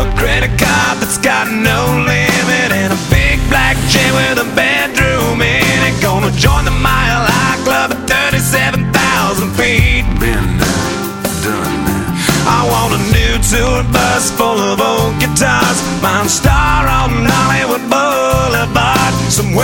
a credit card that's got no limit and a big black jet with a bedroom in it. Gonna join the Mile High Club at 37,000 feet. Been done. I want a new tour bus full of old guitars. Mine star on Hollywood Boulevard. Somewhere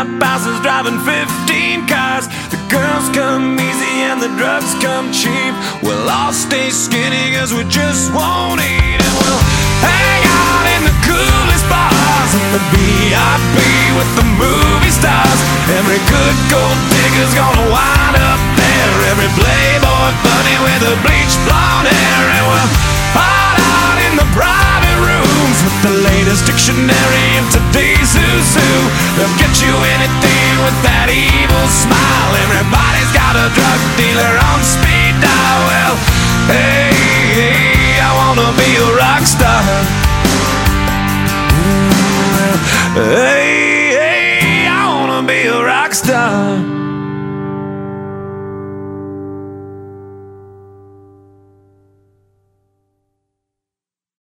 Hilltop houses driving 15 cars. The girls come easy and the drugs come cheap. We'll all stay skinny cause we just won't eat and we'll hang out in the coolest bars in the VIP with the movie stars. Every good gold digger's gonna wind up there. Every playboy bunny with a bleached blonde hair and we'll hide out in the private rooms with the latest dictionary of today's who's who. They'll get you anything Hey.